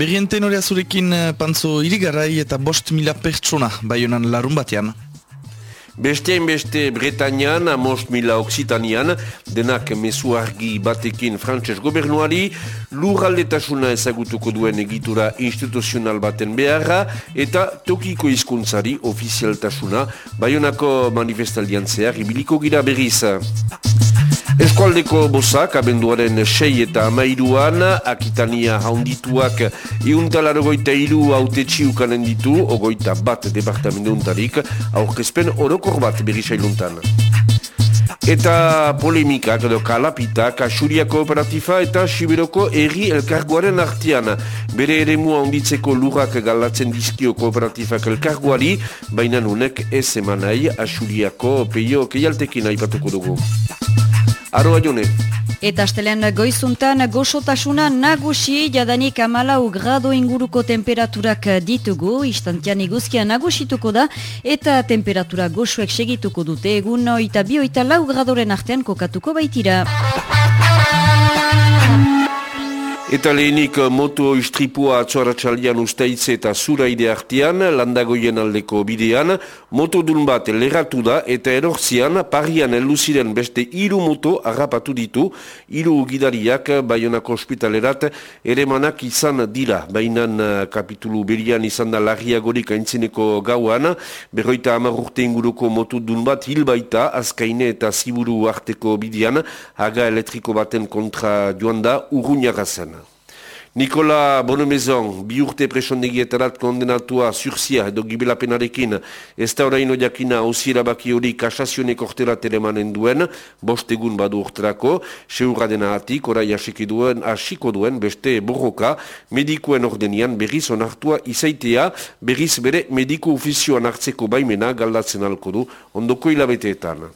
Berrienten hori azurekin eh, pantzo irigarai eta bost mila pertsona baionan larun batean. Bestein beste Bretañan, amost mila Oksitanian, denak mesu argi batekin frantses gobernuari, lurraldetasuna ezagutuko duen egitura instituzional baten beharra, eta tokiko hizkuntzari ofizialtasuna, baionako manifestaldian zehar, ibiliko gira berriz. Eskualdeko bozak, abenduaren sei eta amairuan, akitania haundituak iuntalarogoita iru haute txiukanen ditu, ogoita bat departamentu untarik, aurkezpen orokor bat berisailuntan. Eta polemikak edo kalapitak Asuria Kooperatifa eta Sibiroko Erri Elkargoaren artian. Bere ere mua onditzeko lurrak galatzen dizkio Kooperatifak Elkargoari, baina nunek ez emanai Asuriako peio keialtekin aipatuko dugu. Aroa jone. Eta astelean goizuntan goxotasuna nagusi jadanik amalau grado inguruko temperaturak ditugu, istantian iguzkia nagusituko da, eta temperatura goxuek segituko dute egun oita bi oita lau gradoren artean kokatuko baitira. Eta lehenik eh, moto istripua atzoratxaldian usteitze eta zuraide artean, landagoien aldeko bidean, moto dun bat leratu da eta erortzian parian eluziren beste hiru moto harrapatu ditu, hiru gidariak baionako ospitalerat ere manak izan dira. Bainan eh, kapitulu berian izan da larriagorik aintzineko gauan, berroita amarrurte inguruko moto dun bat hilbaita azkaine eta ziburu arteko bidean, haga elektriko baten kontra joan da urruñara zen. Nikola Bonomezon, bi urte presondegietarat kondenatua surzia edo gibelapenarekin, ez da oraino jakina osiera baki hori kasazione kortela telemanen duen, bost egun badu urterako, seurra dena atik, orai asiki duen, asiko duen, beste borroka, medikuen ordenian berriz onartua izaitea, berriz bere mediko ofizioan hartzeko baimena galdatzen alko du, ondoko hilabeteetan.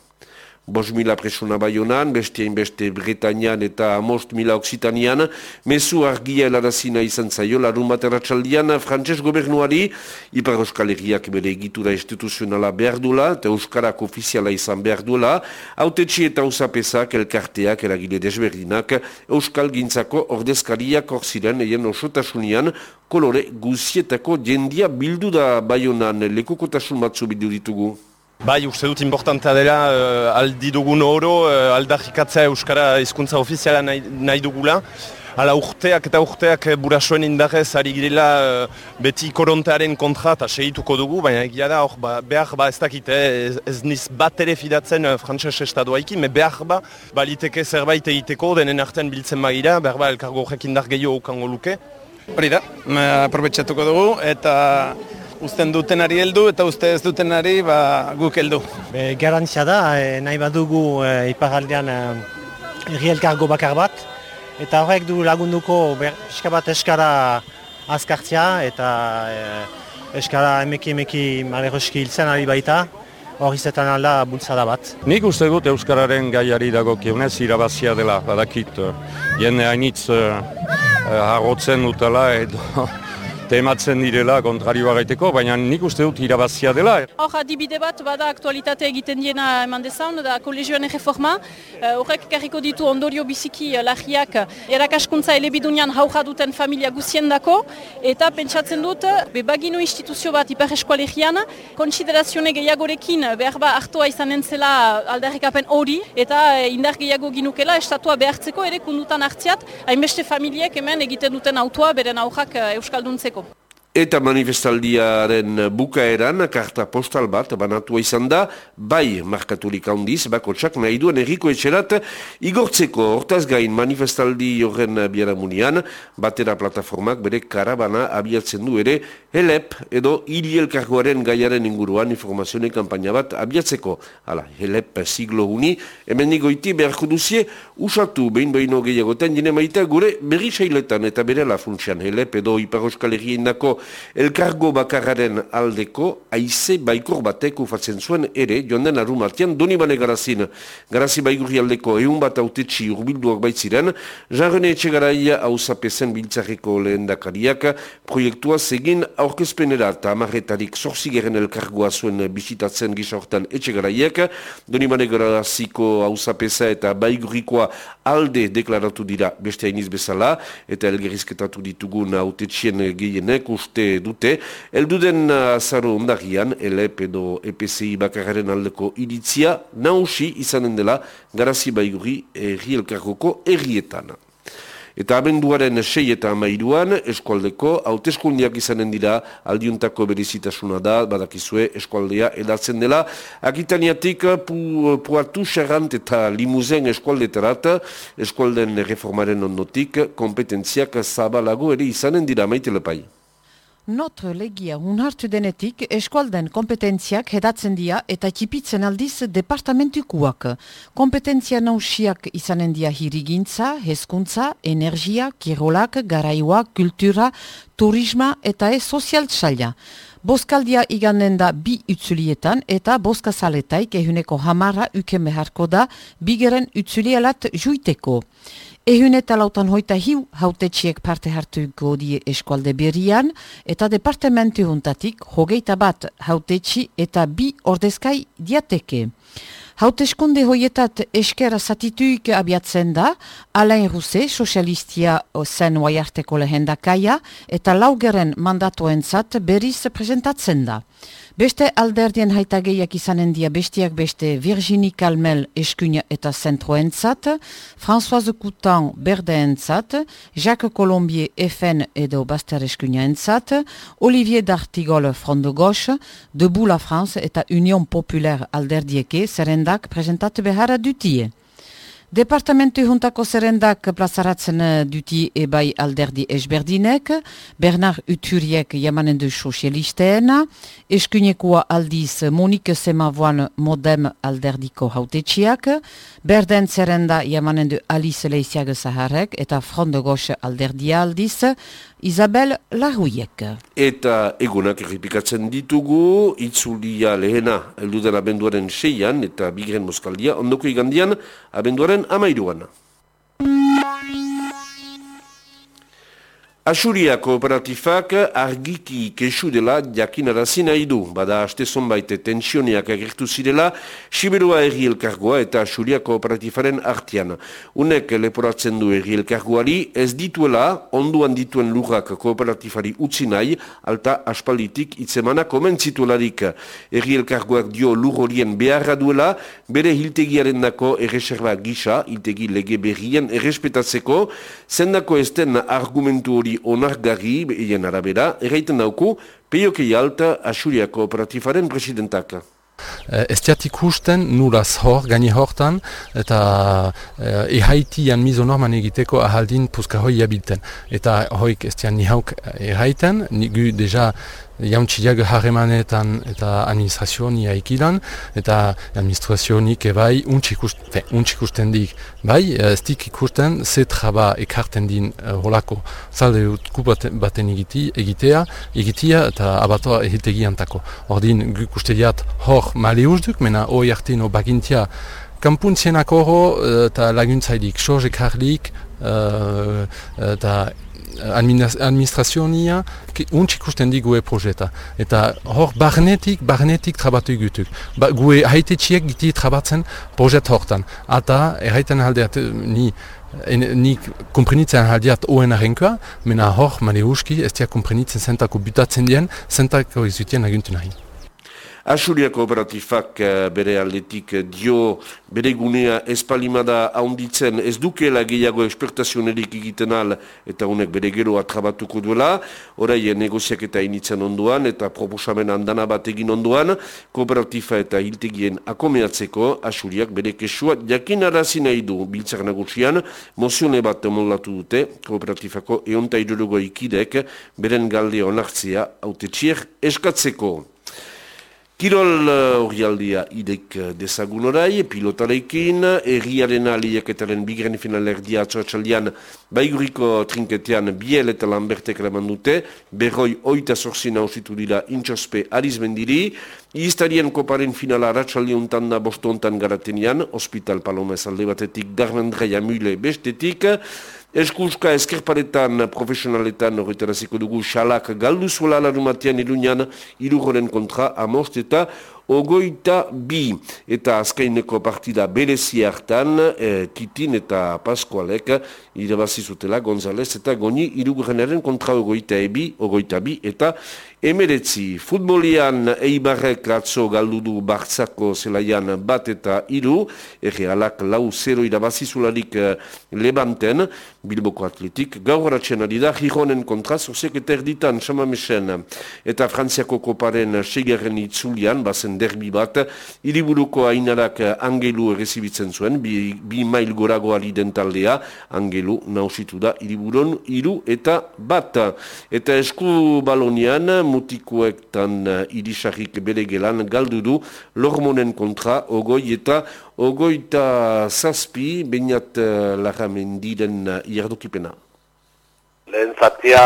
Bos mila presuna baionan, beste beste Bretañan eta most mila Oksitanian, mesu argia elarazina izan zaio, larun bat erratxaldian, frantses gobernuari, Ipar Euskal Herriak bere egitura instituzionala behar duela, eta Euskarak ofiziala izan behar duela, autetxi eta usapesak, elkarteak, eragile desberdinak, Euskal Gintzako ordezkariak orziren, eien osotasunean, kolore guzietako jendia bildu da baionan, lekukotasun batzu bildu ditugu. Bai, uste dut importantea dela uh, aldi dugun oro, uh, aldarrikatzea Euskara hizkuntza ofiziala nahi, nahi dugula. Hala urteak eta urteak burasoen indarrez ari girela beti korontearen kontra eta segituko dugu, baina egia da hor ba, behar ba ez dakit, ez, ez niz bat ere fidatzen uh, frantses estadoa iki, me behar ba baliteke zerbait egiteko denen artean biltzen magira, behar ba elkargo horrek indar gehiago ukango luke. Hori da, aprobetsatuko dugu eta Uzten dutenari heldu eta uste ez dutenari ba, guk heldu. Garantzia da, e, nahi badugu e, iparaldean e, elkargo bakar bat. Eta horrek du lagunduko pixka bat eskara azkartzea eta e, eskara emeki emeki maleroski hiltzen ari baita. Hor izetan alda bultzada bat. Nik uste dut Euskararen gaiari dago kionez irabazia dela, badakit. Jende hainitz uh, harrotzen dutela edo tematzen direla kontrarioa gaiteko, baina nik uste dut irabazia dela. Hor, adibide bat, bada aktualitate egiten diena eman dezaun, da kolegioan erreforma. Eh, horrek karriko ditu ondorio biziki uh, lahiak erakaskuntza elebidunian hauja duten familia guzien dako, eta pentsatzen dut, bebagino instituzio bat ipar eskualegian, konsiderazione gehiagorekin behar ba hartua izan entzela aldarrikapen hori, eta uh, indar gehiago ginukela estatua behartzeko ere kundutan hartziat, hainbeste familiek hemen egiten duten autua beren uh, euskalduntzeko. Eta manifestaldiaren bukaeran, karta postal bat, banatua izan da, bai markaturik handiz, bako txak nahi duen erriko etxerat, igortzeko hortaz gain manifestaldi horren biaramunian, batera plataformak bere karabana abiatzen du ere, helep edo hili elkargoaren gaiaren inguruan informazione kampaina bat abiatzeko. Hala, helep siglo uni, hemen nigoiti beharko duzie, usatu behin behino gehiagoten, jine maita gure berri sailetan eta bere la funtsian helep edo hiparoskal errien dako elkargo bakarraren aldeko aize baikor batek ufatzen zuen ere joan den arumatian doni bane garazin. Garazi baigurri aldeko egun bat autetxi urbilduak baitziren, jarrene etxe garaia hausapezen biltzareko lehen dakariak, proiektua zegin aurkezpenera eta amarretarik zorzigeren elkargoa zuen bisitatzen gisa hortan etxe garaiak, doni bane garaziko hausapesa eta baigurrikoa alde deklaratu dira beste hainiz bezala, eta elgerizketatu ditugun autetxien gehienek uste dute, elduden azaro ondarian, LEP edo EPCI bakarren aldeko iritzia, nausi izanen dela garazi baiguri erri elkargoko errietan. Eta abenduaren sei eta amairuan, eskualdeko, hauteskundiak izanen dira, aldiuntako berizitasuna da, badakizue, eskualdea edatzen dela. Akitaniatik, pu, puatu xerrant eta limuzen eskualdetarat, eskualden reformaren ondotik, kompetentziak zabalago ere izanen dira, maite Notre legia unhartu denetik eskualden kompetentziak hedatzen dira eta txipitzen aldiz departamentukuak. Kompetentzia nausiak izanen dira hirigintza, hezkuntza, energia, kirolak, garaioa, kultura, turisma eta e sozial txaila. Boskaldia iganen da bi utzulietan eta boskazaletaik ehuneko hamara ukemeharko da bigeren utzulielat juiteko. Ehun eta lautan hoita hiu hautetxiek parte hartu godie eskualde berrian eta departamentu juntatik hogeita bat hautetxi eta bi ordezkai diateke. Hauteskunde hoietat eskera zatituik abiatzen da, Alain Ruse, sozialistia zen oaiarteko lehendakaia, eta laugeren mandatoentzat berriz presentatzen da. Beste alderdien haitageiak izanen dia bestiak beste Virginie Calmel eskuina eta zentroentzat, Françoise Coutan berdeentzat, Jacques Colombier FN edo Baster eskuina entzat, Olivier D'Artigol Front de Gauche, Debout la France eta Union Populaire alderdieke zerrendak presentatu beharra dutie. Departamentu juntako zerrendak plazaratzen duti ebai alderdi esberdinek, Bernard Uturiek jamanen du sozialisteena, eskunekoa aldiz Monique Semavoan modem alderdiko hautetxiak, Berden zerrenda jamanen du Alice Leiziag Zaharek eta Front de Gauche alderdia aldiz, Isabel Lahuiek. Eta egunak erripikatzen ditugu, itzulia lehena elduden abenduaren seian eta bigren moskaldia, ondoko igandian abenduaren amairuan. Asuria kooperatifak argiki kesu dela jakinarazi nahi du, bada haste zonbait tensioniak agertu zirela, Siberua erri elkargoa eta Asuria kooperatifaren artian. Unek leporatzen du erri elkargoari, ez dituela onduan dituen lurrak kooperatifari utzi nahi, alta aspalditik itzemana komentzituelarik. Erri elkargoak dio lur horien beharra duela, bere hiltegiaren dako erreserba gisa, hiltegi lege berrien errespetatzeko, zendako esten argumentu hori onargarri egin arabera, erraiten dauku, peiokei alta Asuria Kooperatifaren presidentak. Eh, ez diat ikusten nuraz hor, gani hortan, eta eh, ehaitian mizo norman egiteko ahaldin puzka hoi abilten. Eta hoik ez dian nihauk erraiten, nigu deja jauntxiak harremanetan eta administrazioa ikidan, eta administrazionik ebai untxikusten dik. Bai, ez dik ikusten ze traba ekarten din uh, holako zalde utku baten egiti, egitea, egitea eta abatoa ehitegiantako. Ordin, guk uste hor male uzduk, mena hoi hartino bagintia kampuntzienak horro eh, eta laguntzaidik, sozek harlik, uh, eta administrazionia untxik ikusten di gue projeta. Eta hor barnetik, barnetik trabatu igutuk. Ba, gue haite txiek giti trabatzen projet hortan. Eta erraiten aldeat ni en, ni komprenitzen aldeat oen arrenkoa, mena hor mane uski ez dia komprenitzen zentako butatzen dien, zentako izutien aguntu nahi. Asuria kooperatifak eh, bere aldetik eh, dio bere gunea espalimada haunditzen ez dukela gehiago esportazionerik egiten al eta honek bere gero atrabatuko duela. Horai eh, negoziak eta initzen onduan eta proposamen handana bat egin onduan kooperatifa eta hiltegien akomeatzeko Asuriak bere kesua jakin arazi nahi du biltzak nagusian mozione bat molatu dute kooperatifako eonta ikidek beren galde onartzea haute eskatzeko. Kirol horrialdia uh, idek uh, dezagun orai, pilotarekin, erriaren alieketaren bigren final erdia atxoratxaldian baiguriko trinketean biel eta lanbertek eraman dute, berroi oita zorzi nausitu dira intxospe arizmendiri, iztarien koparen finala aratxaldi untan da bostu ontan garatenian, Hospital Paloma alde batetik, Darmendreia Mule bestetik, Eskuska eskerparetan profesionaletan horretaraziko dugu xalak galdu zuela larumatean iruñan irugoren kontra amost eta ogoita bi. Eta azkaineko partida berezi hartan e, Titin eta Paskualek irabazi zutela González eta Goni irugurenaren kontra ogoita ebi, ogoita bi eta emeretzi. Futbolian eibarrek atzo galdudu bartzako zelaian bat eta iru, errealak lau zero irabazi zularik e, lebanten, Bilboko atletik, gaur haratzen ari da, Gironen kontra, zozek eta erditan, samamesen, eta Frantziako koparen segerren itzulian, bazen derbi bat, hiriburuko hainarak angelu errezibitzen zuen, bi, bi mail gorago ali taldea, angelu nausitu da hiriburon hiru eta bat. Eta esku balonian, mutikoektan irisarrik bere gelan galdu du, lormonen kontra, ogoi eta ogoi eta zazpi, bainat uh, lagamendiren uh, iardokipena. Lehen zatia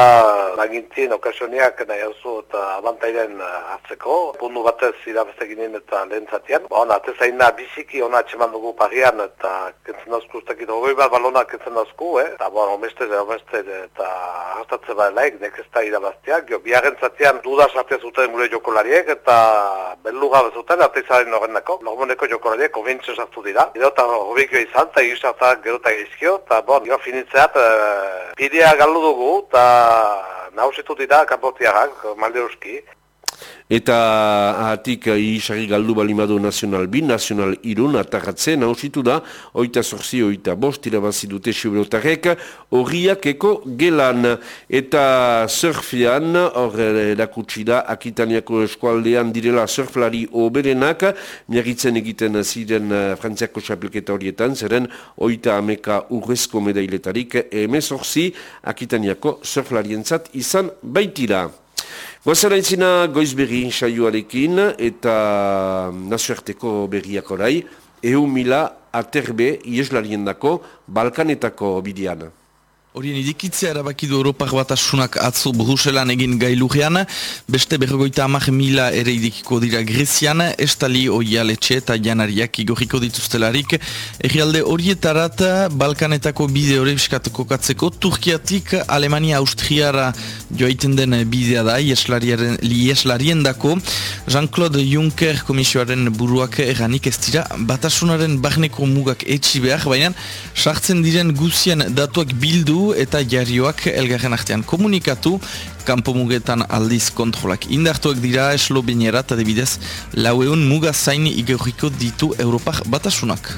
lagintzien okasioniak nahi hauzu eta abantairen eh, hartzeko. Pundu batez irabazteginen eta lehen zatian. Ba, ona, atezaina biziki ona atxeman dugu parian eta kentzen dauzku ustakit hogei bat balona kentzen dauzku, eh? Eta, bueno, omeste, omeste eta hartatze bat laik, nek ez da irabazteak. Jo, biaren zatian duda sartia zuten gure jokolariek eta bellu gabe zuten atezaren horrenako. Normoneko jokolariek konvintzen sartu dira. Edo eta hobekio izan, eta gero eta gizkio, eta bon, jo finitzeat, e, pidea galdu dugu dugu, eta nahusitu dira kapotiarrak, malde euski. Eta ahatik isari galdu balimadu nazional bin, nazional irun, atarratze, nausitu da, oita zorzi, oita bost, irabazi dute siberotarek, horriak eko gelan. Eta surfian, hor erakutsi da, akitaniako eskualdean direla surflari oberenak, miagitzen egiten ziren eh, frantziako xapelketa horietan, zeren oita ameka urrezko medailetarik, emez horzi, akitaniako surflarientzat izan baitira. Goazera entzina goiz berri saioarekin eta nazioarteko berriak orai, EU mila aterbe ieslarien dako Balkanetako bidiana. Horien idikitzea erabakidu Europar batasunak atzo Bruselan egin gailugean, beste berrogoita amak mila ere idikiko dira Grezian, estali oialetxe eta janariak igoriko dituztelarik. Egialde horietarat, Balkanetako bide hori biskatuko katzeko, Turkiatik Alemania Austriara joaiten den bidea da, lieslarien dako, Jean-Claude Juncker komisioaren buruak erranik ez dira, batasunaren barneko mugak etxi behar, baina sartzen diren guzien datuak bildu eta jarioak elgarren artean komunikatu, kanpo mugetan aldiz kontrolak indartuak dira eslobinera eta debidez laueun muga zain igeuriko ditu Europak batasunak.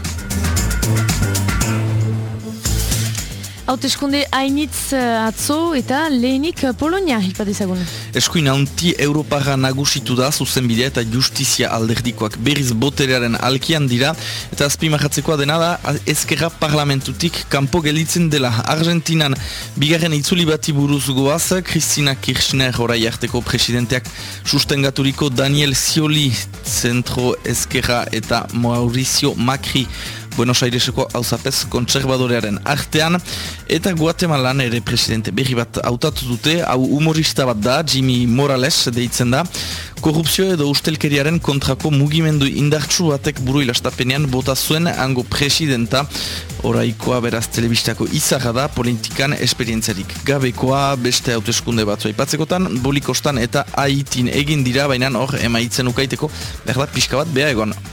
Hauteskunde hainitz uh, atzo eta lehenik uh, Polonia ipadezagun. Eskuin haunti Europarra nagusitu da zuzen bidea eta justizia alderdikoak berriz boterearen alkian dira eta azpimahatzekoa dena da ezkerra parlamentutik kanpo gelitzen dela Argentinan bigarren itzuli bati buruz goaz Kristina Kirchner horai arteko presidenteak sustengaturiko Daniel Scioli zentro ezkerra eta Maurizio Macri Buenos Aireseko hauzapez kontserbadorearen artean. Eta Guatemalan ere presidente berri bat hautatu dute, hau humorista bat da, Jimmy Morales deitzen da, korrupzio edo ustelkeriaren kontrako mugimendu indartsu batek buru ilastapenean bota zuen hango presidenta. Oraikoa beraz telebistako izarra da politikan esperientzarik gabekoa beste hauteskunde batzu aipatzekotan bolikostan eta haitin egin dira baina hor emaitzen ukaiteko berda pixka bat beha egon